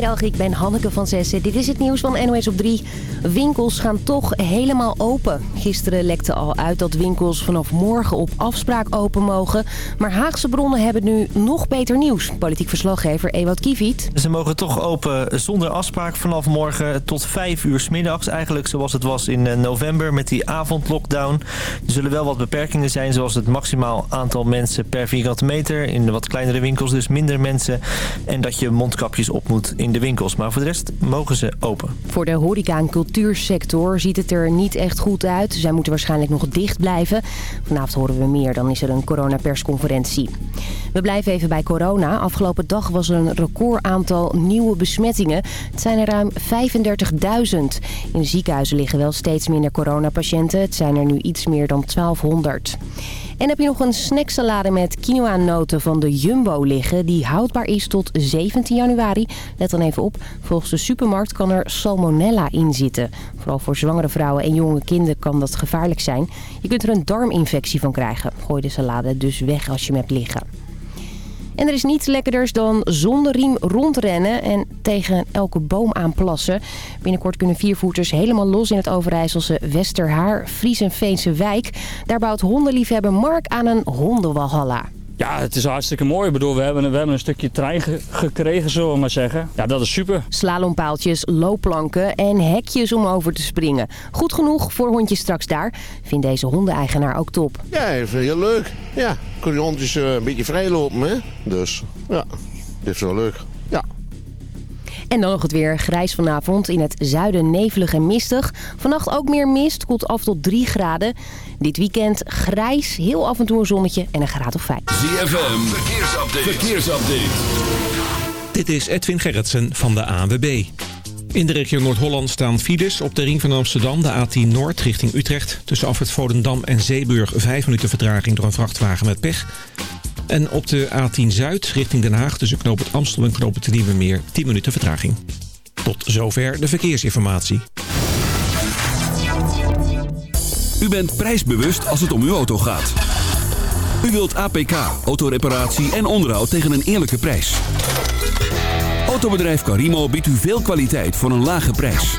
Goedemiddag, ik ben Hanneke van Zessen. Dit is het nieuws van NOS op 3. Winkels gaan toch helemaal open. Gisteren lekte al uit dat winkels vanaf morgen op afspraak open mogen. Maar Haagse bronnen hebben nu nog beter nieuws. Politiek verslaggever Ewout Kiviet. Ze mogen toch open zonder afspraak vanaf morgen tot 5 uur s middags. Eigenlijk zoals het was in eh, november met die avondlockdown. Er zullen wel wat beperkingen zijn zoals het maximaal aantal mensen per vierkante meter. In de wat kleinere winkels dus minder mensen. En dat je mondkapjes op moet de winkels. Maar voor de rest mogen ze open. Voor de horeca- en cultuursector ziet het er niet echt goed uit. Zij moeten waarschijnlijk nog dicht blijven. Vanavond horen we meer, dan is er een coronapersconferentie. We blijven even bij corona. Afgelopen dag was er een recordaantal nieuwe besmettingen. Het zijn er ruim 35.000. In ziekenhuizen liggen wel steeds minder coronapatiënten. Het zijn er nu iets meer dan 1200. En heb je nog een snacksalade met quinoa-noten van de Jumbo liggen... die houdbaar is tot 17 januari. Let dan even op. Volgens de supermarkt kan er salmonella in zitten. Vooral voor zwangere vrouwen en jonge kinderen kan dat gevaarlijk zijn. Je kunt er een darminfectie van krijgen. Gooi de salade dus weg als je hem hebt liggen. En er is niets lekkerders dan zonder riem rondrennen en tegen elke boom aanplassen. Binnenkort kunnen viervoeters helemaal los in het Overijsselse Westerhaar, Fries en Veense wijk. Daar bouwt hondenliefhebber Mark aan een hondenwalhalla. Ja, het is hartstikke mooi. Ik bedoel, we hebben, we hebben een stukje trein ge- gekregen, zullen we maar zeggen. Ja, dat is super. Slalompaaltjes, loopplanken en hekjes om over te springen. Goed genoeg voor hondjes straks daar. Vindt deze hondeneigenaar ook top. Ja, vind heel leuk. Ja, kun je hondjes een beetje vrij lopen, hè? Dus, ja, dit is wel leuk. En dan nog het weer. Grijs vanavond. In het zuiden nevelig en mistig. Vannacht ook meer mist. Koelt af tot 3 graden. Dit weekend grijs. Heel af en toe een zonnetje en een graad of 5. ZFM, verkeersupdate. verkeersupdate. Dit is Edwin Gerritsen van de ANWB. In de regio Noord-Holland staan files op de ring van Amsterdam, de A10 Noord richting Utrecht. Tussen Afrit Volendam en Zeeburg 5 minuten vertraging door een vrachtwagen met pech. En op de A10 Zuid richting Den Haag tussen Knoop Amstel en de Nieuwe Meer 10 minuten vertraging. Tot zover de verkeersinformatie. U bent prijsbewust als het om uw auto gaat. U wilt APK, autoreparatie en onderhoud tegen een eerlijke prijs. Autobedrijf Carimo biedt u veel kwaliteit voor een lage prijs.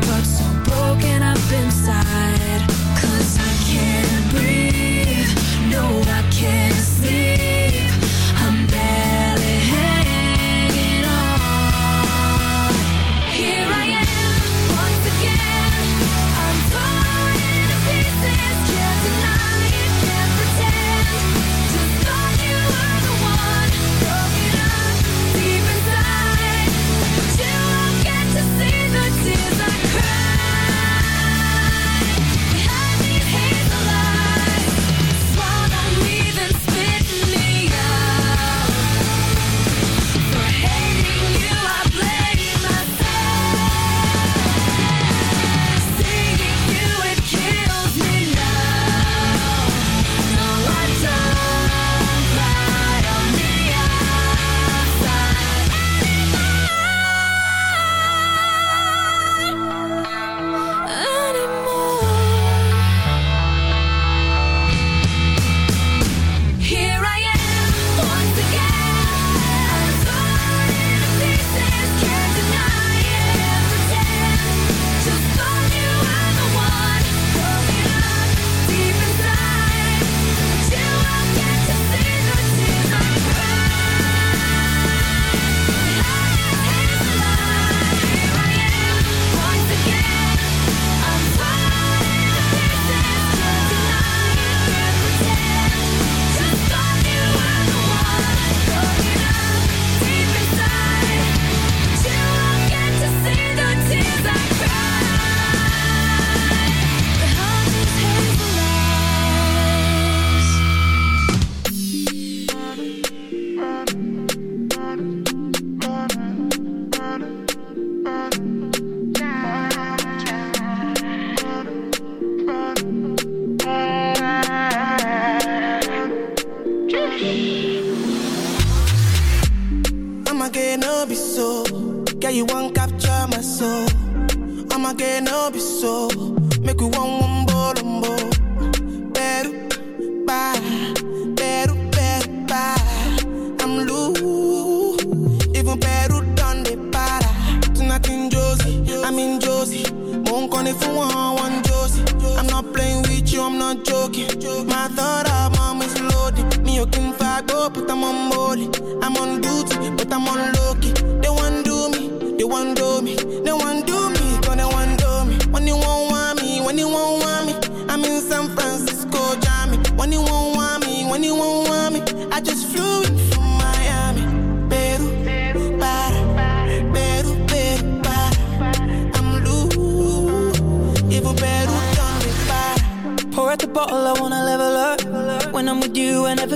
but so broken up inside. You can fuck up, oh, but I'm on molly. I'm on duty, but I'm on low key. They want do me, they want do me, they want do me, they want do me. When you won't want me, when you won't want me, I'm in San Francisco, Jammy. When you won't want me, when you won't want me, I just flew in from Miami. Peru, para, Peru, Peru, para. I'm loose, even Peru done me para. Pour out the bottle, I wanna level up. When I'm with you, I never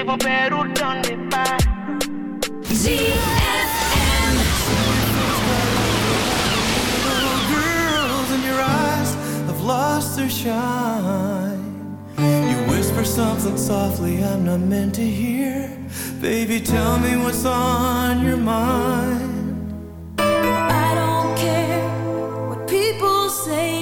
even Peru done the para. girls in your eyes have lost their shine. You whisper something softly I'm not meant to hear. Baby, tell me what's on your mind. I don't care what people say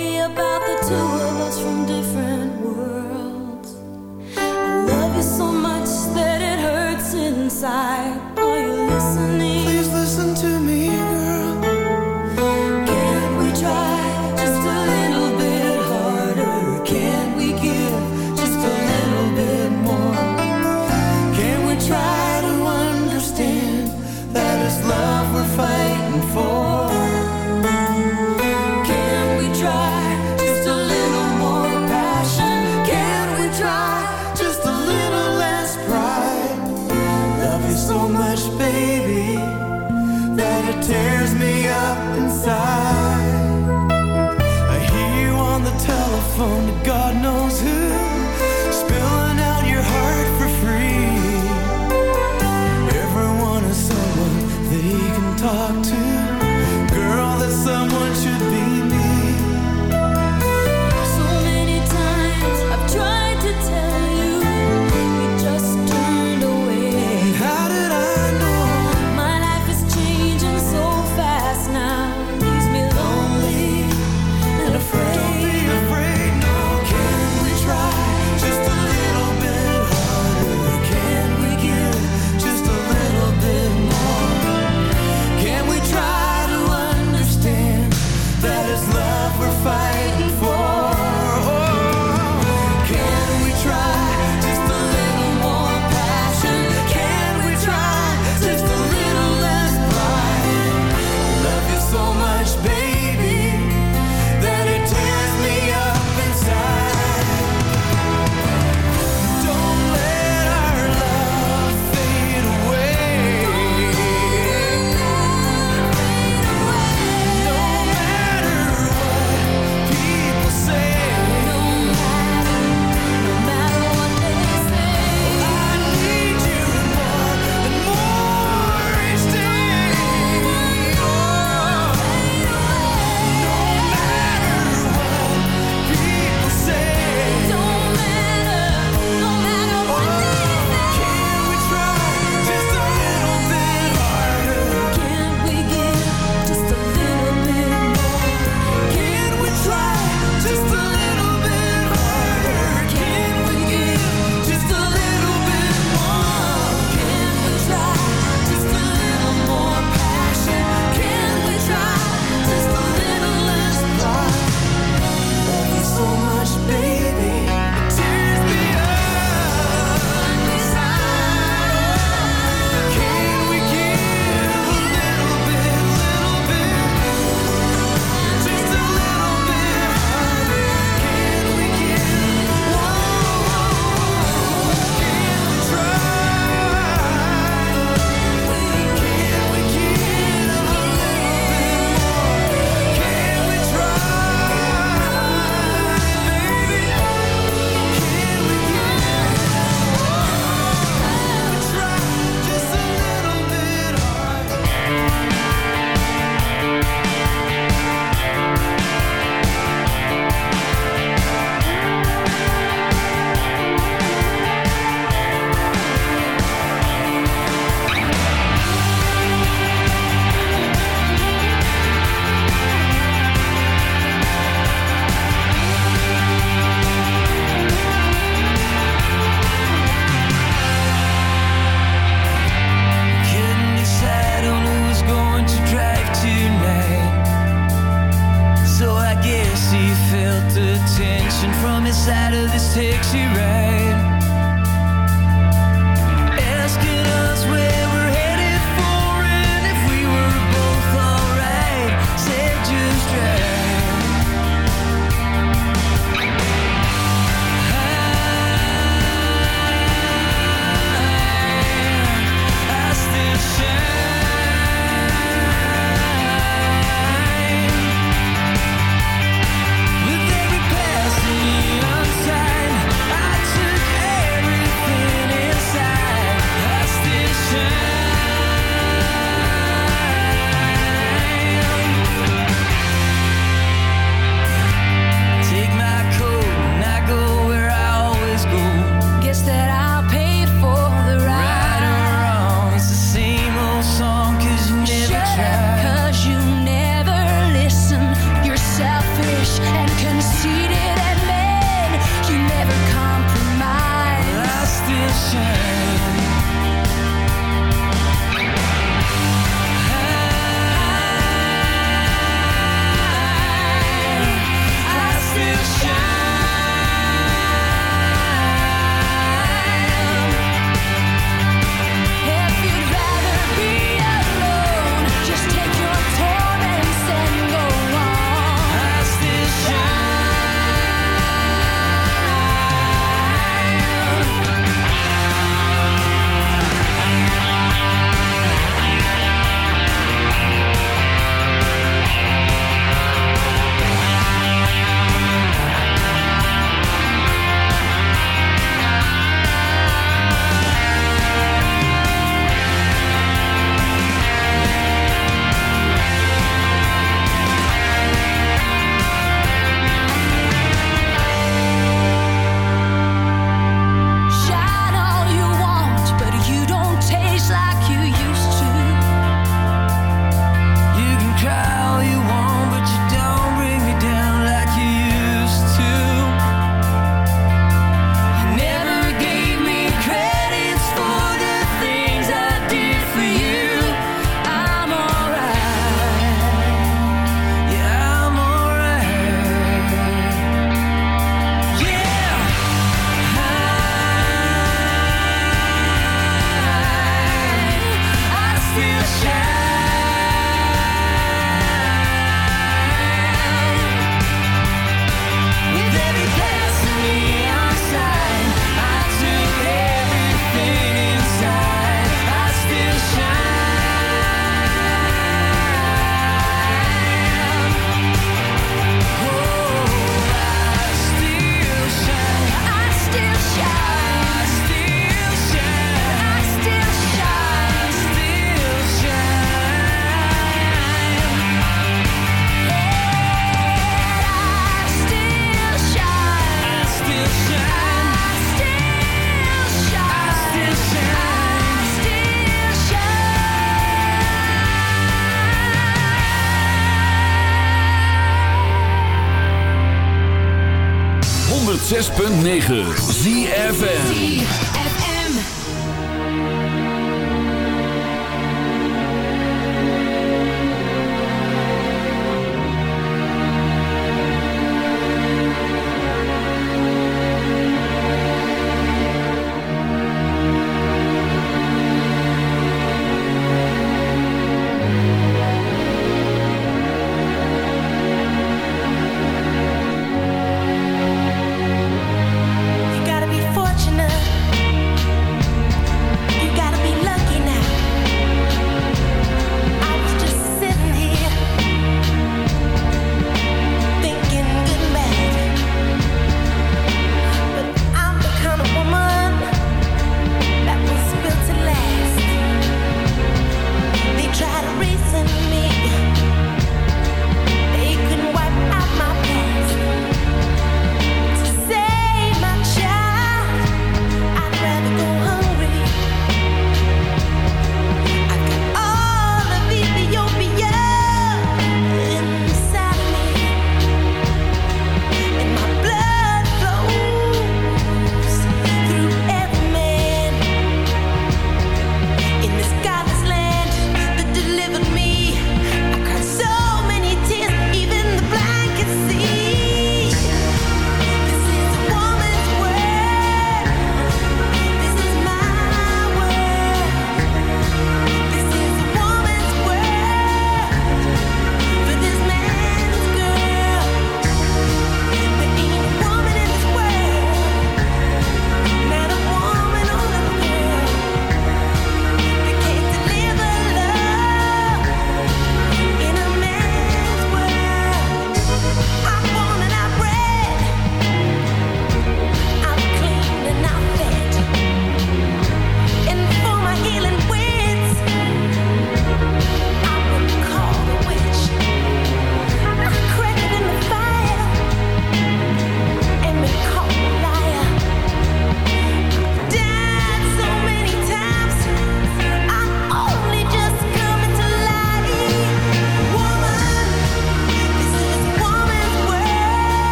106.9 ZFN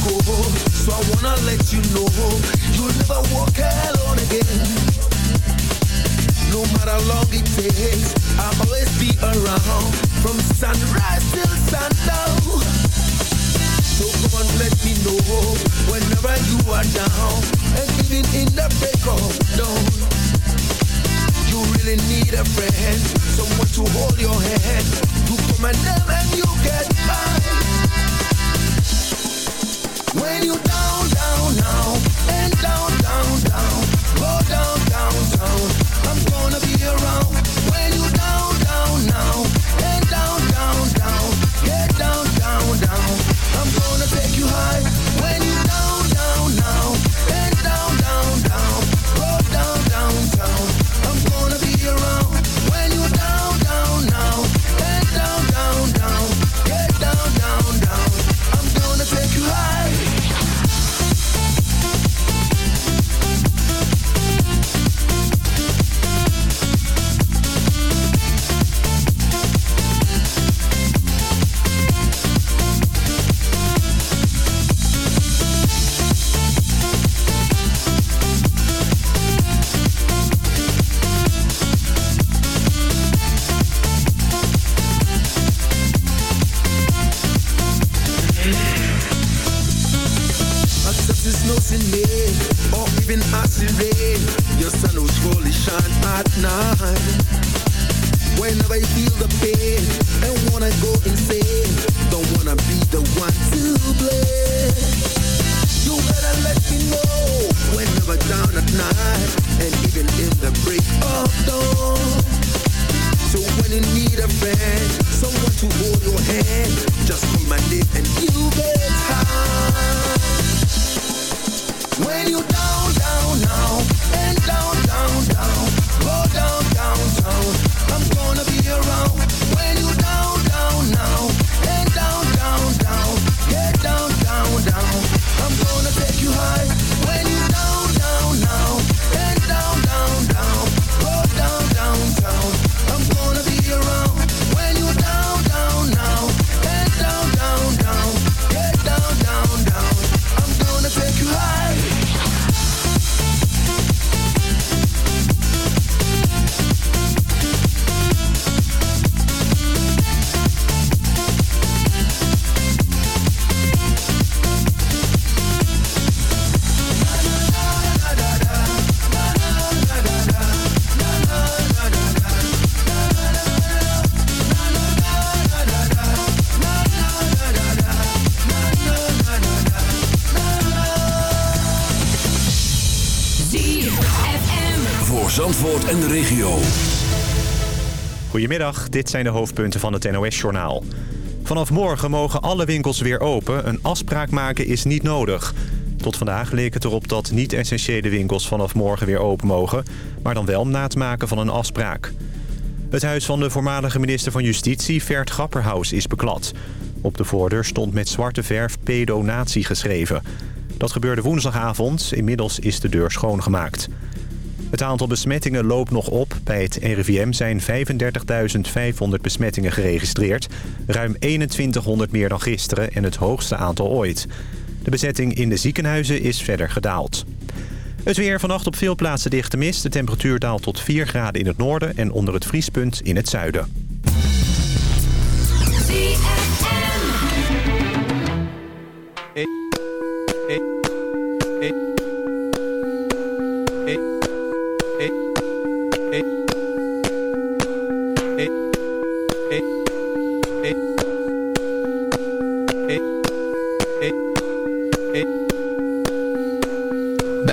So I wanna let you know you'll never walk alone again. No matter how long it takes, I'll always be around from sunrise till sundown. So come on, let me know whenever you are down and in the. You really need a friend, someone to hold your hand, to come and them and you get by. When you down, down, down, and down, down, down, go down, down, down. Of. So when you need a friend, someone to hold your hand, just call my name and you get high. When you down, down, and down, down, down, go down, down, down. I'm gonna be around. Goedemiddag, dit zijn de hoofdpunten van het NOS-journaal. Vanaf morgen mogen alle winkels weer open. Een afspraak maken is niet nodig. Tot vandaag leek het erop dat niet-essentiële winkels vanaf morgen weer open mogen... maar dan wel na het maken van een afspraak. Het huis van de voormalige minister van Justitie, Vert Grapperhaus, is beklad. Op de voordeur stond met zwarte verf pedonatie geschreven. Dat gebeurde woensdagavond. Inmiddels is de deur schoongemaakt. Het aantal besmettingen loopt nog op. Bij het RIVM zijn 35.500 besmettingen geregistreerd. Ruim 2100 meer dan gisteren en het hoogste aantal ooit. De bezetting in de ziekenhuizen is verder gedaald. Het weer vannacht op veel plaatsen dichte mist. De temperatuur daalt tot 4 graden in het noorden en onder het vriespunt in het zuiden.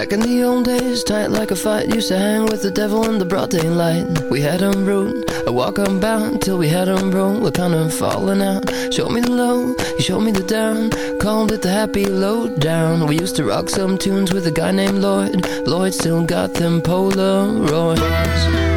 Back in the old days, tight like a fight, used to hang with the devil in the broad daylight. We had 'em rude, I walk unbound till we had 'em broke. We're kind of falling out. Show me the low, you showed me the down. Called it the happy low down. We used to rock some tunes with a guy named Lloyd. Lloyd still got them Polaroids.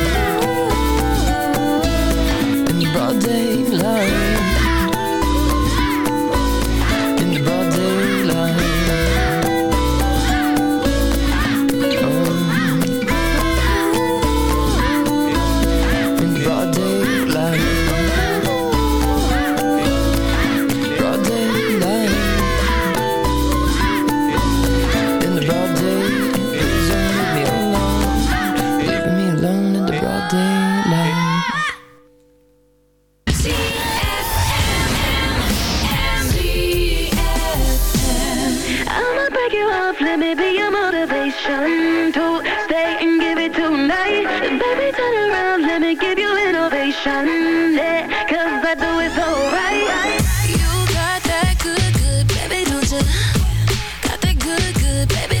Baby,